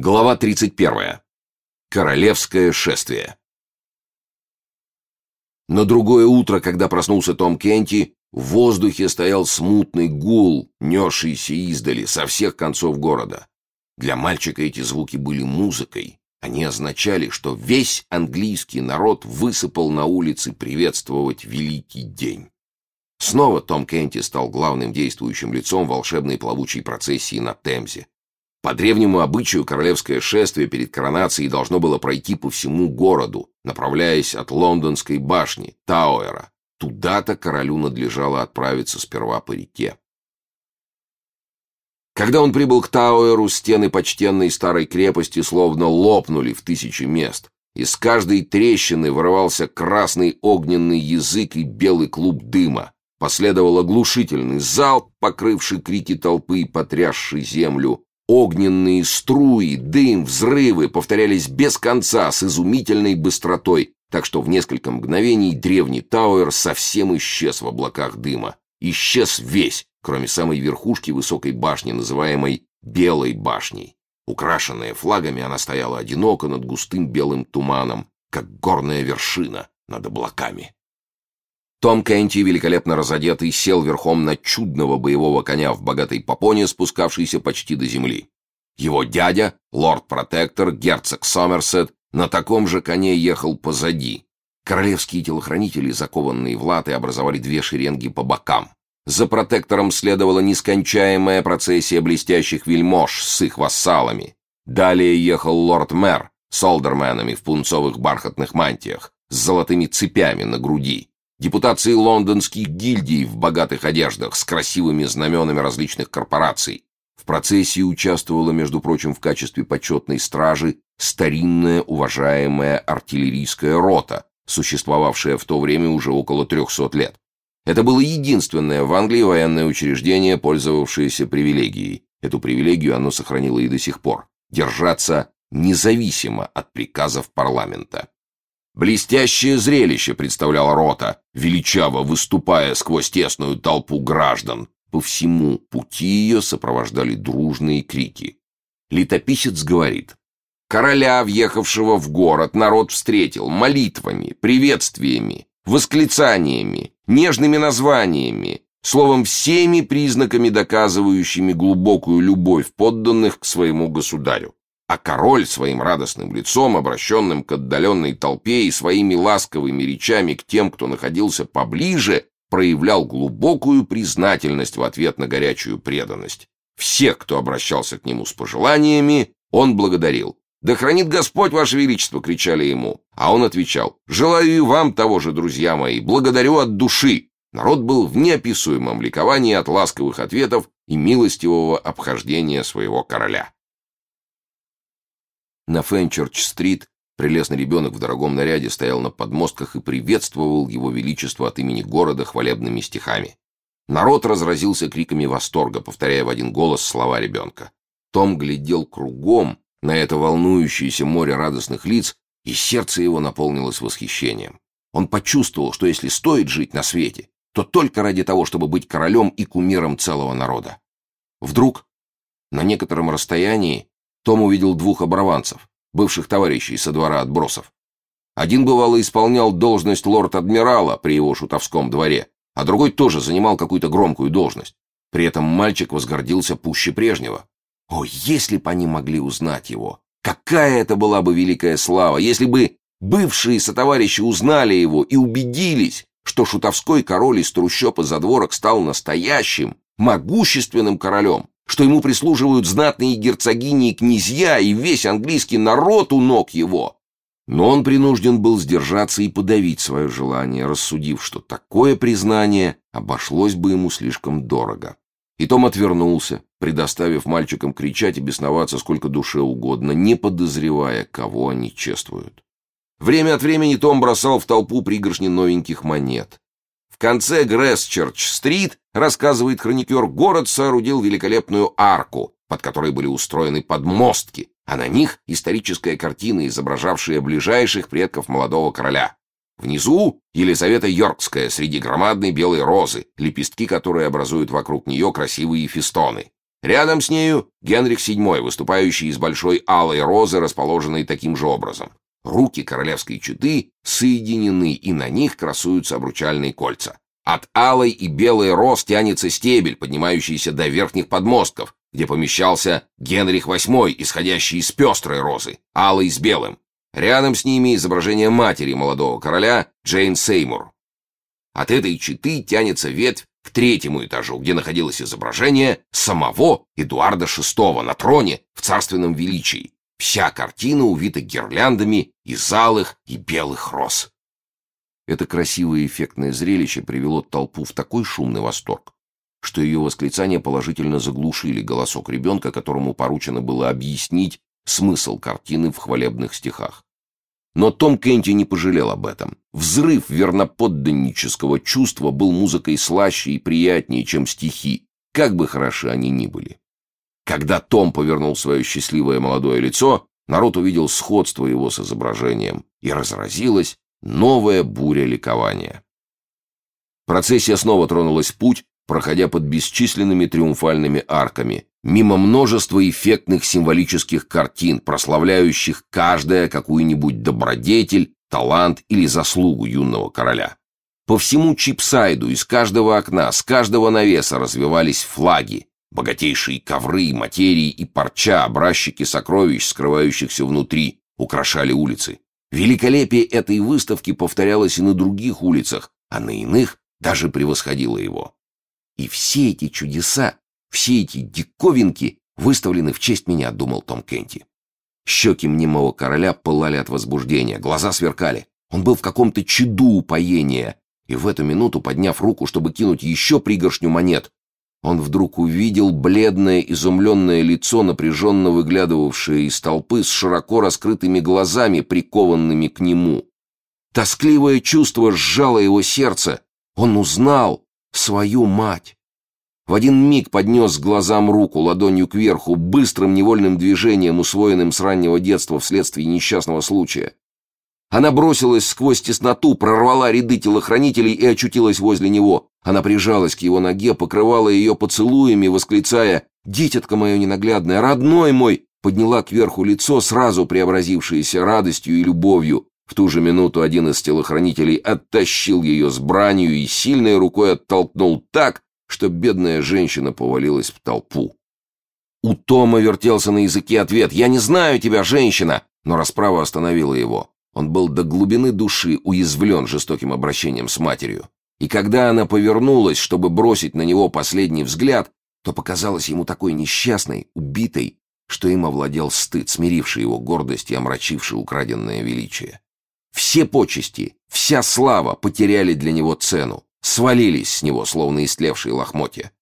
Глава 31. Королевское шествие. На другое утро, когда проснулся Том Кенти, в воздухе стоял смутный гул, несшийся издали со всех концов города. Для мальчика эти звуки были музыкой. Они означали, что весь английский народ высыпал на улицы приветствовать великий день. Снова Том Кенти стал главным действующим лицом волшебной плавучей процессии на Темзе. По древнему обычаю королевское шествие перед коронацией должно было пройти по всему городу, направляясь от лондонской башни, Тауэра. Туда-то королю надлежало отправиться сперва по реке. Когда он прибыл к Тауэру, стены почтенной старой крепости словно лопнули в тысячи мест. Из каждой трещины вырывался красный огненный язык и белый клуб дыма. Последовал оглушительный залп, покрывший крики толпы и потрясший землю. Огненные струи, дым, взрывы повторялись без конца с изумительной быстротой, так что в несколько мгновений древний Тауэр совсем исчез в облаках дыма. Исчез весь, кроме самой верхушки высокой башни, называемой Белой башней. Украшенная флагами, она стояла одиноко над густым белым туманом, как горная вершина над облаками. Том Кенти, великолепно разодетый, сел верхом на чудного боевого коня в богатой попоне, спускавшейся почти до земли. Его дядя, лорд-протектор, герцог Сомерсет, на таком же коне ехал позади. Королевские телохранители, закованные в латы, образовали две шеренги по бокам. За протектором следовала нескончаемая процессия блестящих вельмож с их вассалами. Далее ехал лорд-мэр с олдерменами в пунцовых бархатных мантиях, с золотыми цепями на груди депутации лондонских гильдий в богатых одеждах с красивыми знаменами различных корпораций. В процессии участвовала, между прочим, в качестве почетной стражи старинная уважаемая артиллерийская рота, существовавшая в то время уже около 300 лет. Это было единственное в Англии военное учреждение, пользовавшееся привилегией. Эту привилегию оно сохранило и до сих пор. Держаться независимо от приказов парламента. Блестящее зрелище представляла рота, величаво выступая сквозь тесную толпу граждан. По всему пути ее сопровождали дружные крики. Летописец говорит, «Короля, въехавшего в город, народ встретил молитвами, приветствиями, восклицаниями, нежными названиями, словом, всеми признаками, доказывающими глубокую любовь подданных к своему государю. А король своим радостным лицом, обращенным к отдаленной толпе и своими ласковыми речами к тем, кто находился поближе, проявлял глубокую признательность в ответ на горячую преданность. Всех, кто обращался к нему с пожеланиями, он благодарил. «Да хранит Господь, Ваше Величество!» — кричали ему. А он отвечал, «Желаю и вам того же, друзья мои, благодарю от души!» Народ был в неописуемом ликовании от ласковых ответов и милостивого обхождения своего короля. На Фенчерч-стрит прелестный ребенок в дорогом наряде стоял на подмостках и приветствовал его величество от имени города хвалебными стихами. Народ разразился криками восторга, повторяя в один голос слова ребенка. Том глядел кругом на это волнующееся море радостных лиц, и сердце его наполнилось восхищением. Он почувствовал, что если стоит жить на свете, то только ради того, чтобы быть королем и кумиром целого народа. Вдруг, на некотором расстоянии, том увидел двух оборванцев, бывших товарищей со двора отбросов. Один, бывало, исполнял должность лорд-адмирала при его шутовском дворе, а другой тоже занимал какую-то громкую должность. При этом мальчик возгордился пуще прежнего. О, если бы они могли узнать его! Какая это была бы великая слава, если бы бывшие сотоварищи узнали его и убедились, что шутовской король из трущоб и задворок стал настоящим, могущественным королем, что ему прислуживают знатные герцогини и князья, и весь английский народ у ног его. Но он принужден был сдержаться и подавить свое желание, рассудив, что такое признание обошлось бы ему слишком дорого. И Том отвернулся, предоставив мальчикам кричать и бесноваться сколько душе угодно, не подозревая, кого они чествуют. Время от времени Том бросал в толпу пригоршни новеньких монет. В конце Грэсчерч-стрит, рассказывает хроникер, город соорудил великолепную арку, под которой были устроены подмостки, а на них историческая картина, изображавшая ближайших предков молодого короля. Внизу Елизавета Йоркская среди громадной белой розы, лепестки которой образуют вокруг нее красивые фестоны. Рядом с нею Генрих VII, выступающий из большой алой розы, расположенной таким же образом. Руки королевской чуты соединены, и на них красуются обручальные кольца. От алой и белой роз тянется стебель, поднимающийся до верхних подмостков, где помещался Генрих VIII, исходящий из пестрой розы, алой с белым. Рядом с ними изображение матери молодого короля Джейн Сеймур. От этой читы тянется ветвь к третьему этажу, где находилось изображение самого Эдуарда VI на троне в царственном величии. Вся картина увита гирляндами из алых и белых роз. Это красивое эффектное зрелище привело толпу в такой шумный восторг, что ее восклицания положительно заглушили голосок ребенка, которому поручено было объяснить смысл картины в хвалебных стихах. Но Том Кенти не пожалел об этом. Взрыв верноподданнического чувства был музыкой слаще и приятнее, чем стихи, как бы хороши они ни были. Когда Том повернул свое счастливое молодое лицо, народ увидел сходство его с изображением, и разразилась новая буря ликования. Процессия снова тронулась в путь, проходя под бесчисленными триумфальными арками, мимо множества эффектных символических картин, прославляющих каждая какую-нибудь добродетель, талант или заслугу юного короля. По всему Чипсайду из каждого окна, с каждого навеса развивались флаги, богатейшие ковры, материи и парча, образчики сокровищ, скрывающихся внутри, украшали улицы. Великолепие этой выставки повторялось и на других улицах, а на иных даже превосходило его. И все эти чудеса, все эти диковинки выставлены в честь меня, думал Том Кенти. Щеки мнимого короля пылали от возбуждения, глаза сверкали. Он был в каком-то чуду упоения, и в эту минуту, подняв руку, чтобы кинуть еще пригоршню монет, он вдруг увидел бледное, изумленное лицо, напряженно выглядывавшее из толпы с широко раскрытыми глазами, прикованными к нему. Тоскливое чувство сжало его сердце. Он узнал свою мать. В один миг поднес к глазам руку ладонью кверху, быстрым невольным движением, усвоенным с раннего детства вследствие несчастного случая. Она бросилась сквозь тесноту, прорвала ряды телохранителей и очутилась возле него. Она прижалась к его ноге, покрывала ее поцелуями, восклицая «Дитятка мое ненаглядное, родной мой!» подняла кверху лицо, сразу преобразившееся радостью и любовью. В ту же минуту один из телохранителей оттащил ее с бранью и сильной рукой оттолкнул так, что бедная женщина повалилась в толпу. У Тома вертелся на языке ответ «Я не знаю тебя, женщина!» Но расправа остановила его. Он был до глубины души уязвлен жестоким обращением с матерью. И когда она повернулась, чтобы бросить на него последний взгляд, то показалась ему такой несчастной, убитой, что им овладел стыд, смиривший его гордость и омрачивший украденное величие. Все почести, вся слава потеряли для него цену, свалились с него, словно истлевшие лохмотья.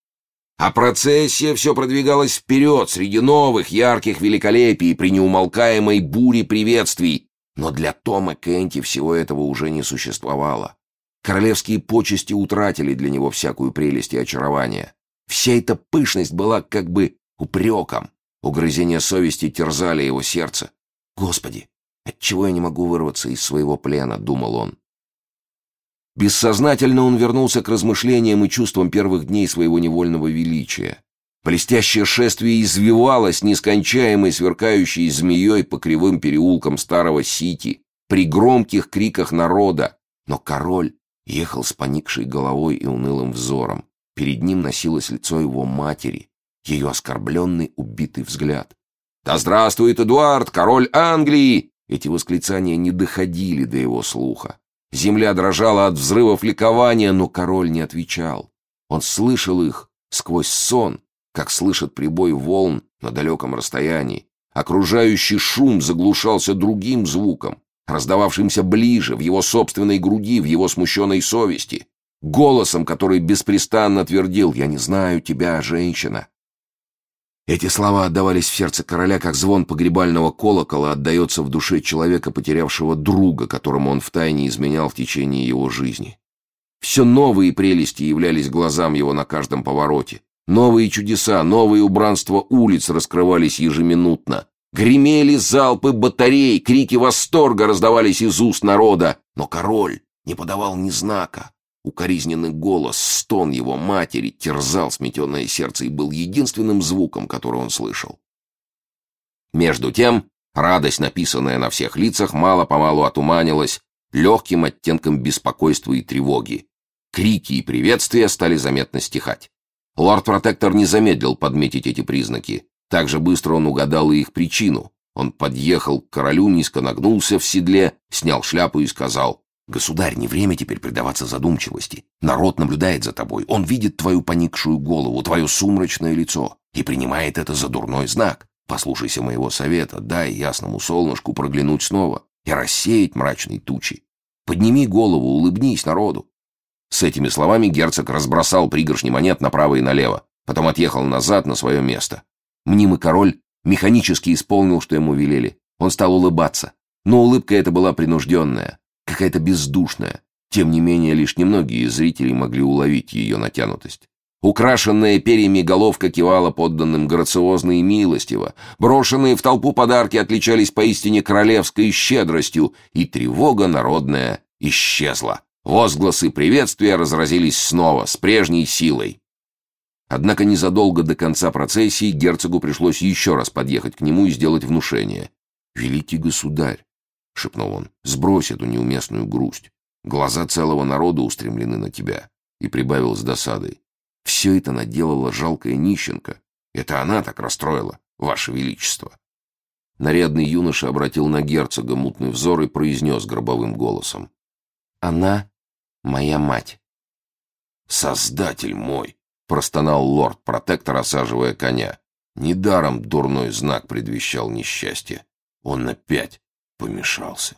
А процессия все продвигалась вперед среди новых, ярких великолепий при неумолкаемой буре приветствий. Но для Тома Кенти всего этого уже не существовало. Королевские почести утратили для него всякую прелесть и очарование. Вся эта пышность была как бы упреком. Угрызения совести терзали его сердце. «Господи, отчего я не могу вырваться из своего плена?» — думал он. Бессознательно он вернулся к размышлениям и чувствам первых дней своего невольного величия. Блестящее шествие извивалось нескончаемой сверкающей змеей по кривым переулкам старого Сити, при громких криках народа. Но король ехал с поникшей головой и унылым взором. Перед ним носилось лицо его матери, ее оскорбленный убитый взгляд. «Да здравствует Эдуард, король Англии!» Эти восклицания не доходили до его слуха. Земля дрожала от взрывов ликования, но король не отвечал. Он слышал их сквозь сон, как слышит прибой волн на далеком расстоянии. Окружающий шум заглушался другим звуком, раздававшимся ближе, в его собственной груди, в его смущенной совести, голосом, который беспрестанно твердил «Я не знаю тебя, женщина». Эти слова отдавались в сердце короля, как звон погребального колокола отдается в душе человека, потерявшего друга, которому он втайне изменял в течение его жизни. Все новые прелести являлись глазам его на каждом повороте. Новые чудеса, новые убранства улиц раскрывались ежеминутно. Гремели залпы батарей, крики восторга раздавались из уст народа. Но король не подавал ни знака. Укоризненный голос, стон его матери терзал сметенное сердце и был единственным звуком, который он слышал. Между тем, радость, написанная на всех лицах, мало-помалу отуманилась легким оттенком беспокойства и тревоги. Крики и приветствия стали заметно стихать. Лорд-протектор не замедлил подметить эти признаки. Так же быстро он угадал и их причину. Он подъехал к королю, низко нагнулся в седле, снял шляпу и сказал, «Государь, не время теперь предаваться задумчивости. Народ наблюдает за тобой, он видит твою поникшую голову, твое сумрачное лицо и принимает это за дурной знак. Послушайся моего совета, дай ясному солнышку проглянуть снова и рассеять мрачные тучи. Подними голову, улыбнись народу». С этими словами герцог разбросал пригоршни монет направо и налево, потом отъехал назад на свое место. Мнимый король механически исполнил, что ему велели. Он стал улыбаться. Но улыбка эта была принужденная, какая-то бездушная. Тем не менее, лишь немногие из зрителей могли уловить ее натянутость. Украшенная перьями головка кивала подданным грациозно и милостиво. Брошенные в толпу подарки отличались поистине королевской щедростью, и тревога народная исчезла. Возгласы приветствия разразились снова, с прежней силой. Однако незадолго до конца процессии герцогу пришлось еще раз подъехать к нему и сделать внушение. «Великий государь», — шепнул он, — «сбрось эту неуместную грусть. Глаза целого народа устремлены на тебя». И прибавил с досадой. «Все это наделала жалкая нищенка. Это она так расстроила, ваше величество». Нарядный юноша обратил на герцога мутный взор и произнес гробовым голосом. «Она моя мать». «Создатель мой!» — простонал лорд-протектор, осаживая коня. Недаром дурной знак предвещал несчастье. Он опять помешался.